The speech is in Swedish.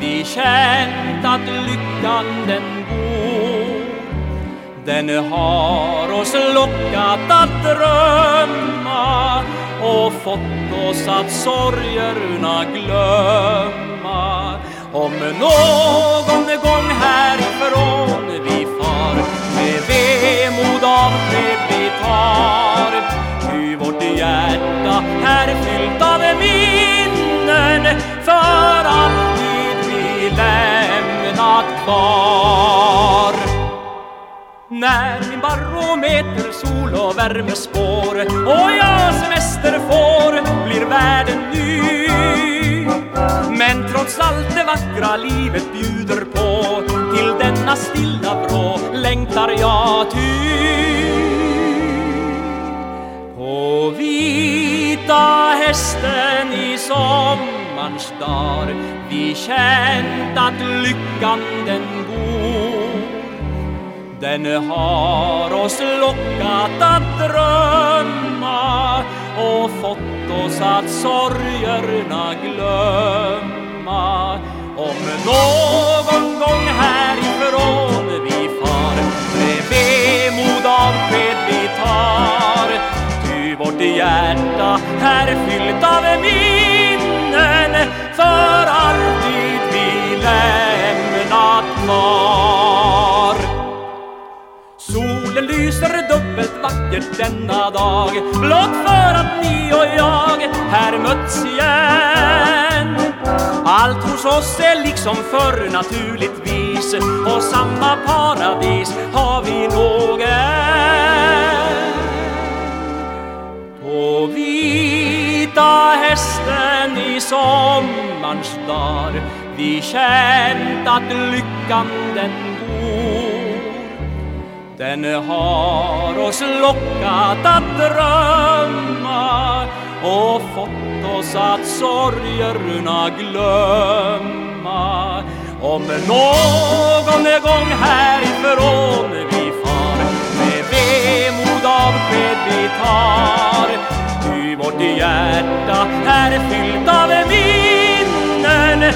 Vi känt att lyckan den bor. Den har oss lockat att drömma och fått oss att sorgerna glömma. Om någon var. När min barometer sol och värme spår och jag semester får blir världen ny. Men trots allt det vackra livet bjuder på till denna stilla vrå längtar jag ty. På vita Festen i sommarns dar vi känt att lyckan den bor. Den har oss lockat att drömma och fått oss att sorgerna glömma. Om någon Här fyllt av minnen för alltid vi lämnat kvar. Solen lyser dubbelt vackert denna dag blott för att ni och jag här mötts igen. Allt hos oss är liksom förr naturligtvis och samma paradis har vi nog vita hästen i sommarns dar vi känt att lyckan den bor. Den har oss lockat att drömma och fått oss att sorgerna glömma. Om någon gång härifrån Mitt hjärta. Är fyllt av minnen?